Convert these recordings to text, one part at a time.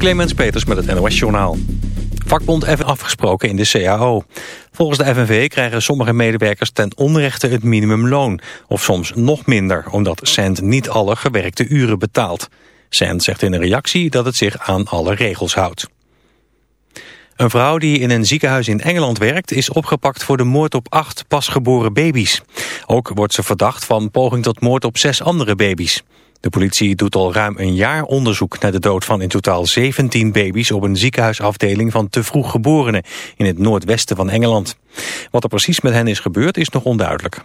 Clemens Peters met het NOS Journaal. Vakbond even afgesproken in de CAO. Volgens de FNV krijgen sommige medewerkers ten onrechte het minimumloon. Of soms nog minder, omdat Cent niet alle gewerkte uren betaalt. Cent zegt in een reactie dat het zich aan alle regels houdt. Een vrouw die in een ziekenhuis in Engeland werkt... is opgepakt voor de moord op acht pasgeboren baby's. Ook wordt ze verdacht van poging tot moord op zes andere baby's. De politie doet al ruim een jaar onderzoek naar de dood van in totaal 17 baby's op een ziekenhuisafdeling van te vroeg geborenen in het noordwesten van Engeland. Wat er precies met hen is gebeurd is nog onduidelijk.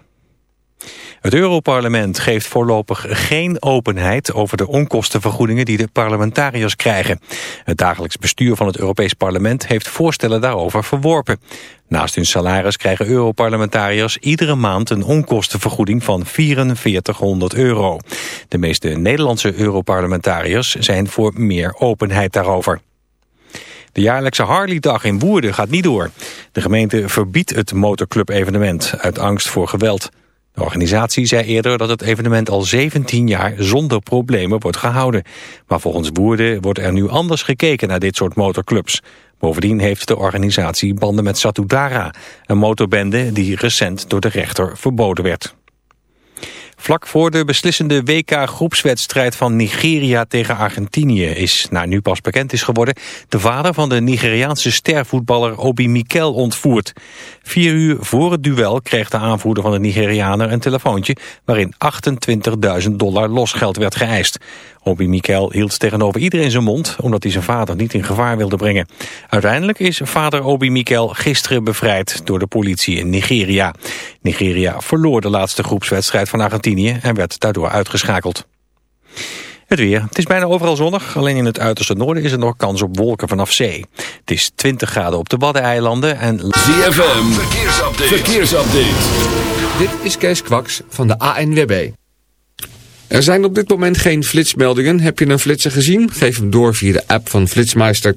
Het Europarlement geeft voorlopig geen openheid over de onkostenvergoedingen die de parlementariërs krijgen. Het dagelijks bestuur van het Europees Parlement heeft voorstellen daarover verworpen. Naast hun salaris krijgen Europarlementariërs iedere maand een onkostenvergoeding van 4400 euro. De meeste Nederlandse Europarlementariërs zijn voor meer openheid daarover. De jaarlijkse Harley-dag in Woerden gaat niet door. De gemeente verbiedt het motorclub-evenement uit angst voor geweld. De organisatie zei eerder dat het evenement al 17 jaar zonder problemen wordt gehouden. Maar volgens Woerden wordt er nu anders gekeken naar dit soort motorclubs. Bovendien heeft de organisatie banden met Satudara, een motorbende die recent door de rechter verboden werd. Vlak voor de beslissende WK-groepswedstrijd van Nigeria tegen Argentinië is, naar nu pas bekend is geworden, de vader van de Nigeriaanse stervoetballer Obi Mikel ontvoerd. Vier uur voor het duel kreeg de aanvoerder van de Nigerianer een telefoontje waarin 28.000 dollar losgeld werd geëist. Obi Mikel hield tegenover iedereen zijn mond omdat hij zijn vader niet in gevaar wilde brengen. Uiteindelijk is vader Obi Mikel gisteren bevrijd door de politie in Nigeria. Nigeria verloor de laatste groepswedstrijd van Argentinië en werd daardoor uitgeschakeld. Het weer. Het is bijna overal zonnig. Alleen in het uiterste noorden is er nog kans op wolken vanaf zee. Het is 20 graden op de Waddeneilanden en... ZFM. Verkeersupdate. Verkeersupdate. Dit is Kees Kwaks van de ANWB. Er zijn op dit moment geen flitsmeldingen. Heb je een flitser gezien? Geef hem door via de app van Flitsmeister.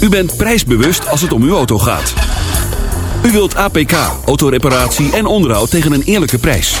U bent prijsbewust als het om uw auto gaat. U wilt APK, autoreparatie en onderhoud tegen een eerlijke prijs.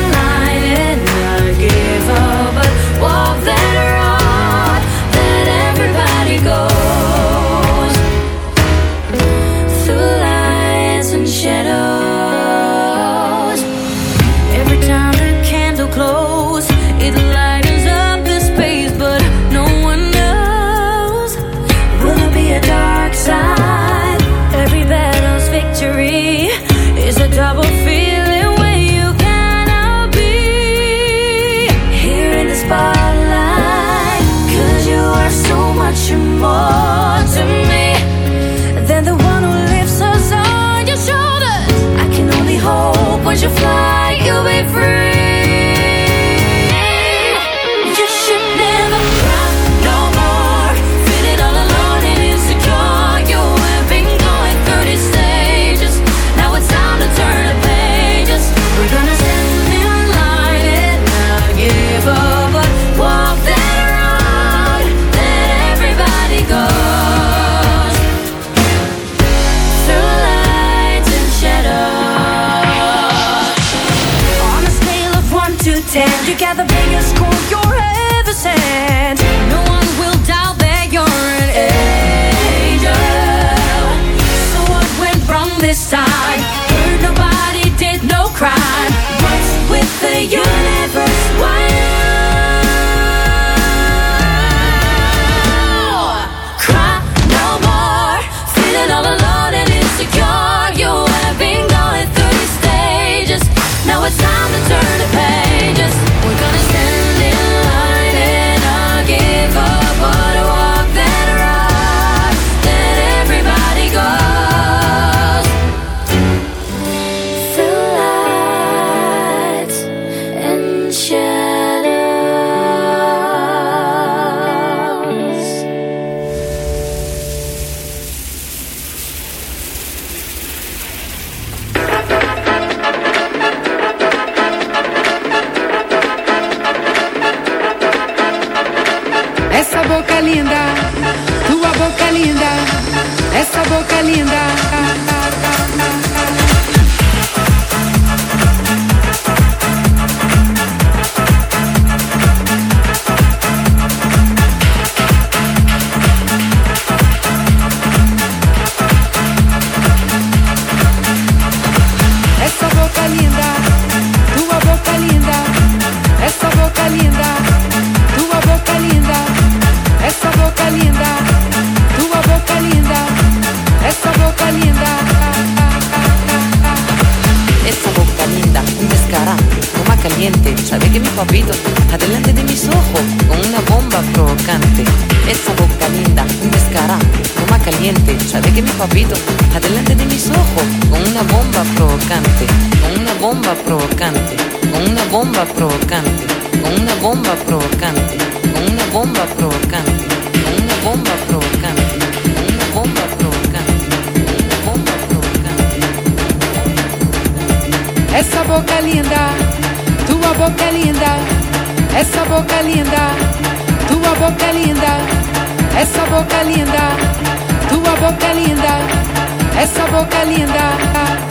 tua boca linda, essa boca linda. Adelante de mis ojos, con una bomba provocante, con una bomba provocante, con una bomba provocante, con una bomba provocante, con una bomba provocante, con una bomba provocante, una bomba provocante, una bomba provocante. Essa boca linda, tua boca linda, essa boca linda, tua boca linda, essa boca linda, tua boca linda, essa boca linda.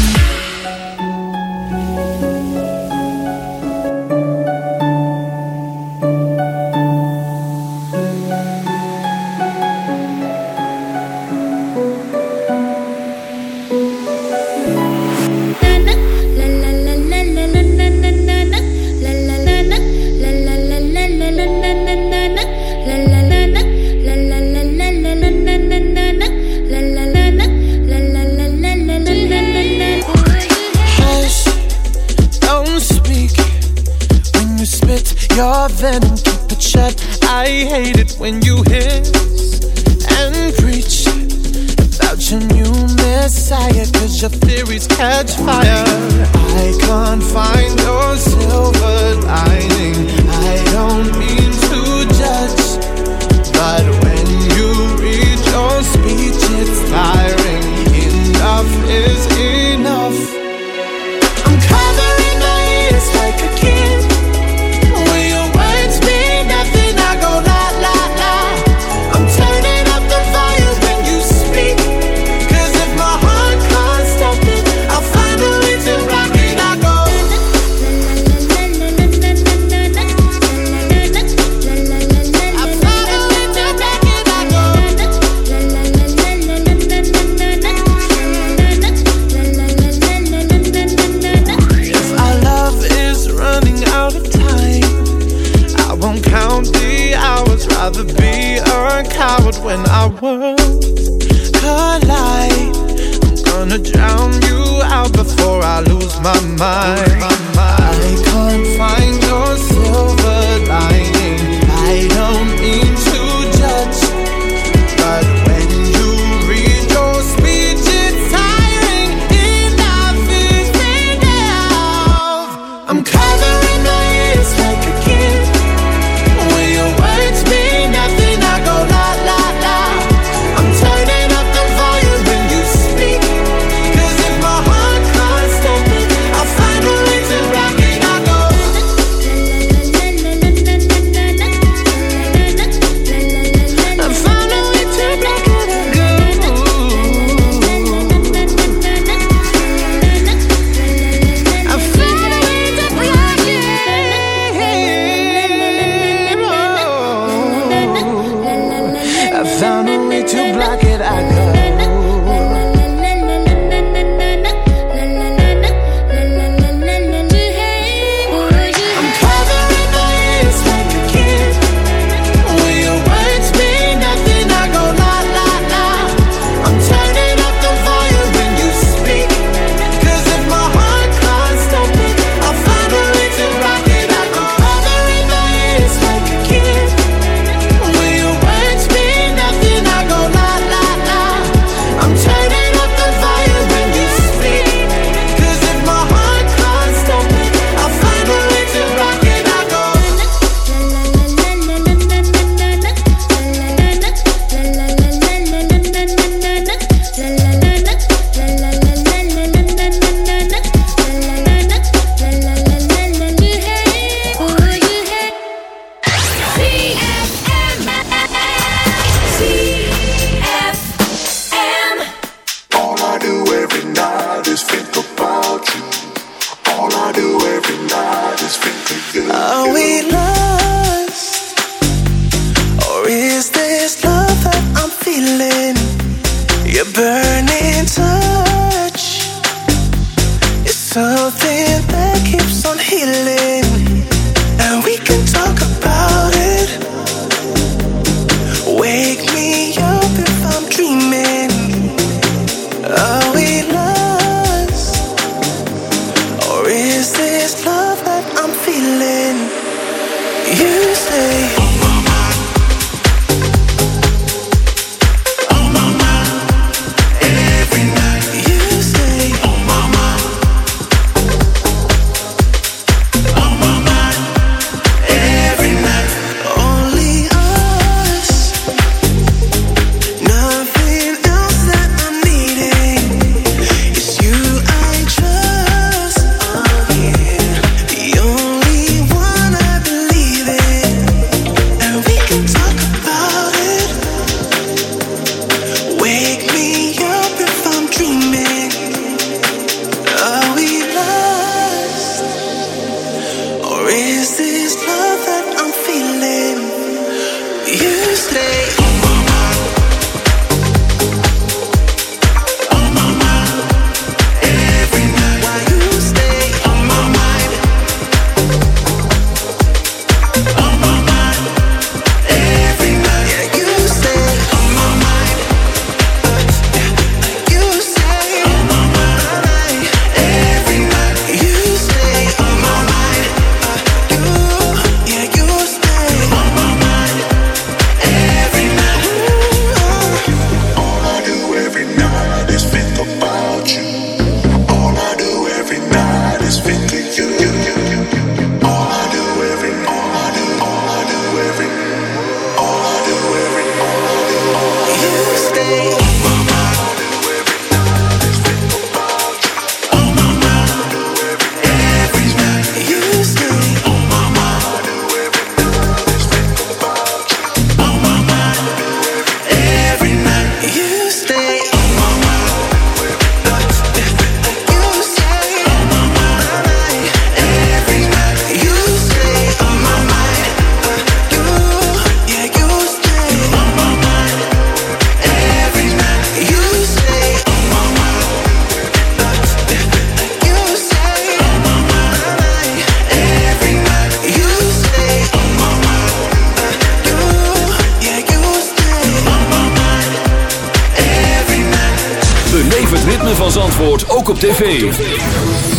Van Zandvoort ook op tv.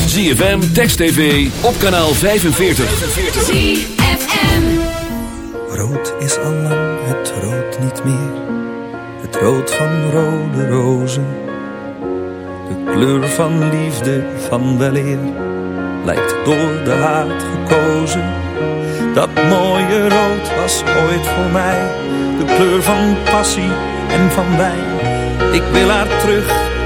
ZFM, Text TV, op kanaal 45. Rood is al lang het rood niet meer. Het rood van rode rozen. De kleur van liefde, van weleer. Lijkt door de haat gekozen. Dat mooie rood was ooit voor mij. De kleur van passie en van wijn. Ik wil haar terug,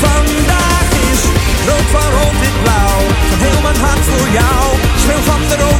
Vandaag is rood van rood blauw, van mijn hart voor jou. Speel van de rood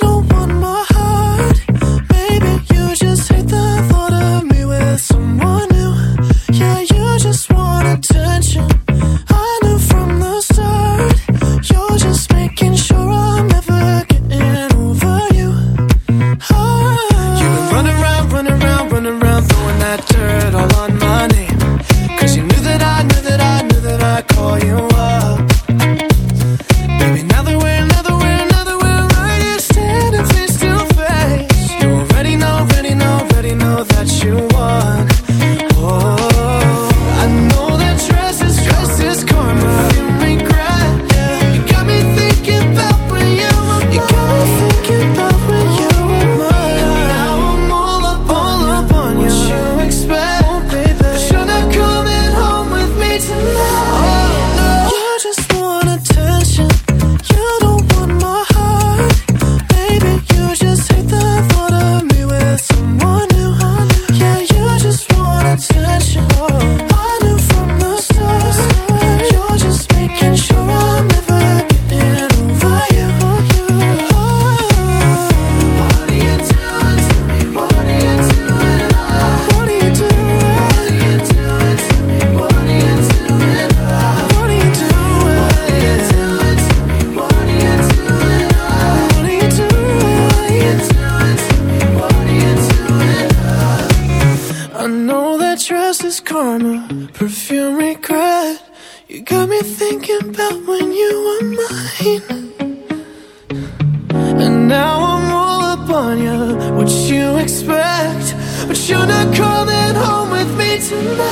纯白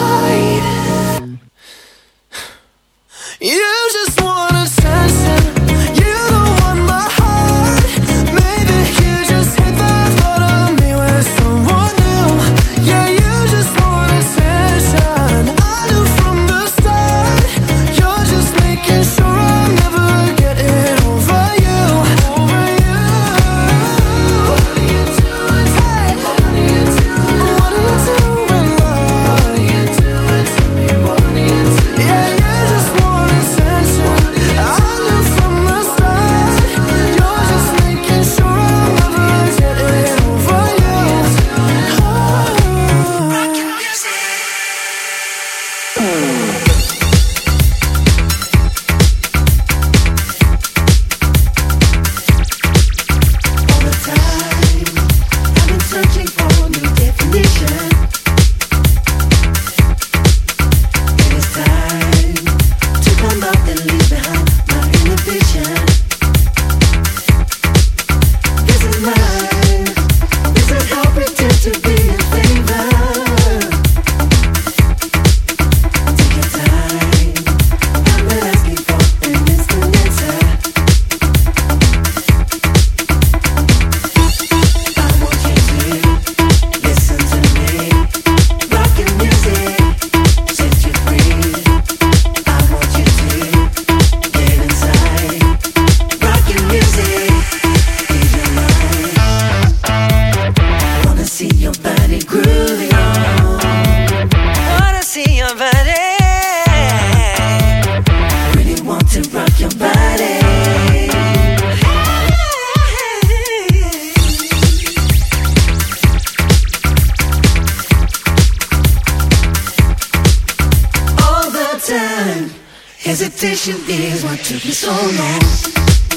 Expectation is what took me so long.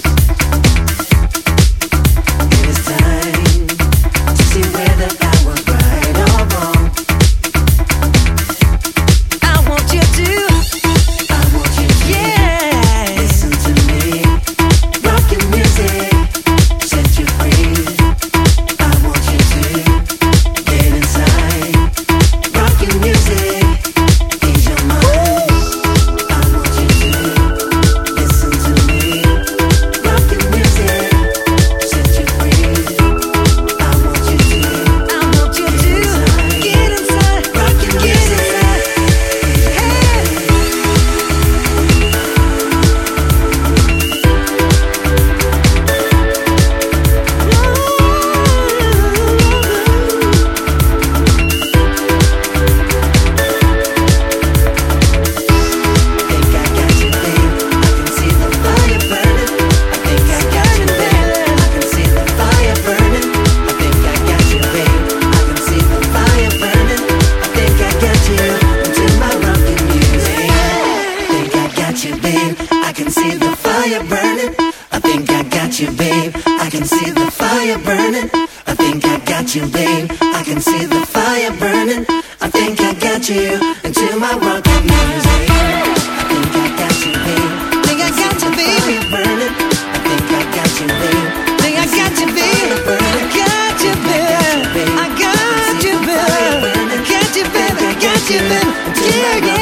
you been digging?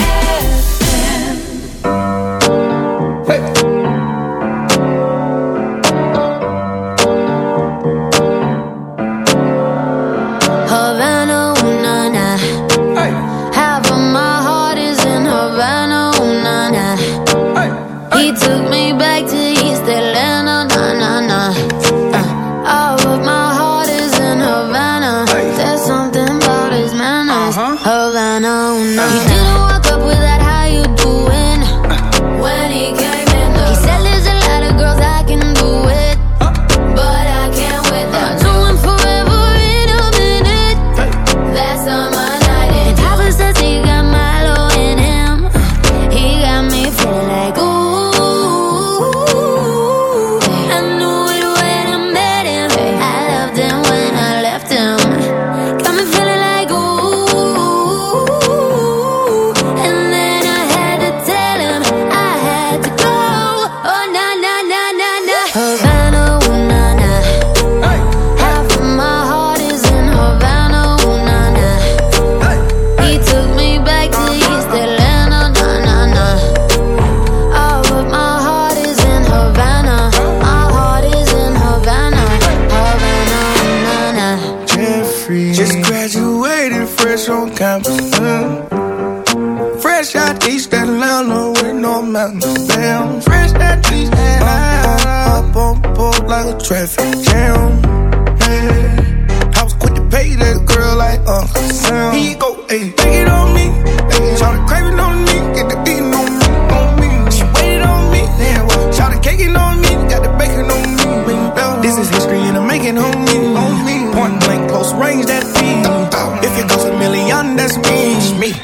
that Atlanta with no mountains down. Fresh that trees and I up on the board like a traffic jam. Yeah. I was quick to pay that girl like Uncle Sam. He go, hey.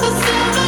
The silver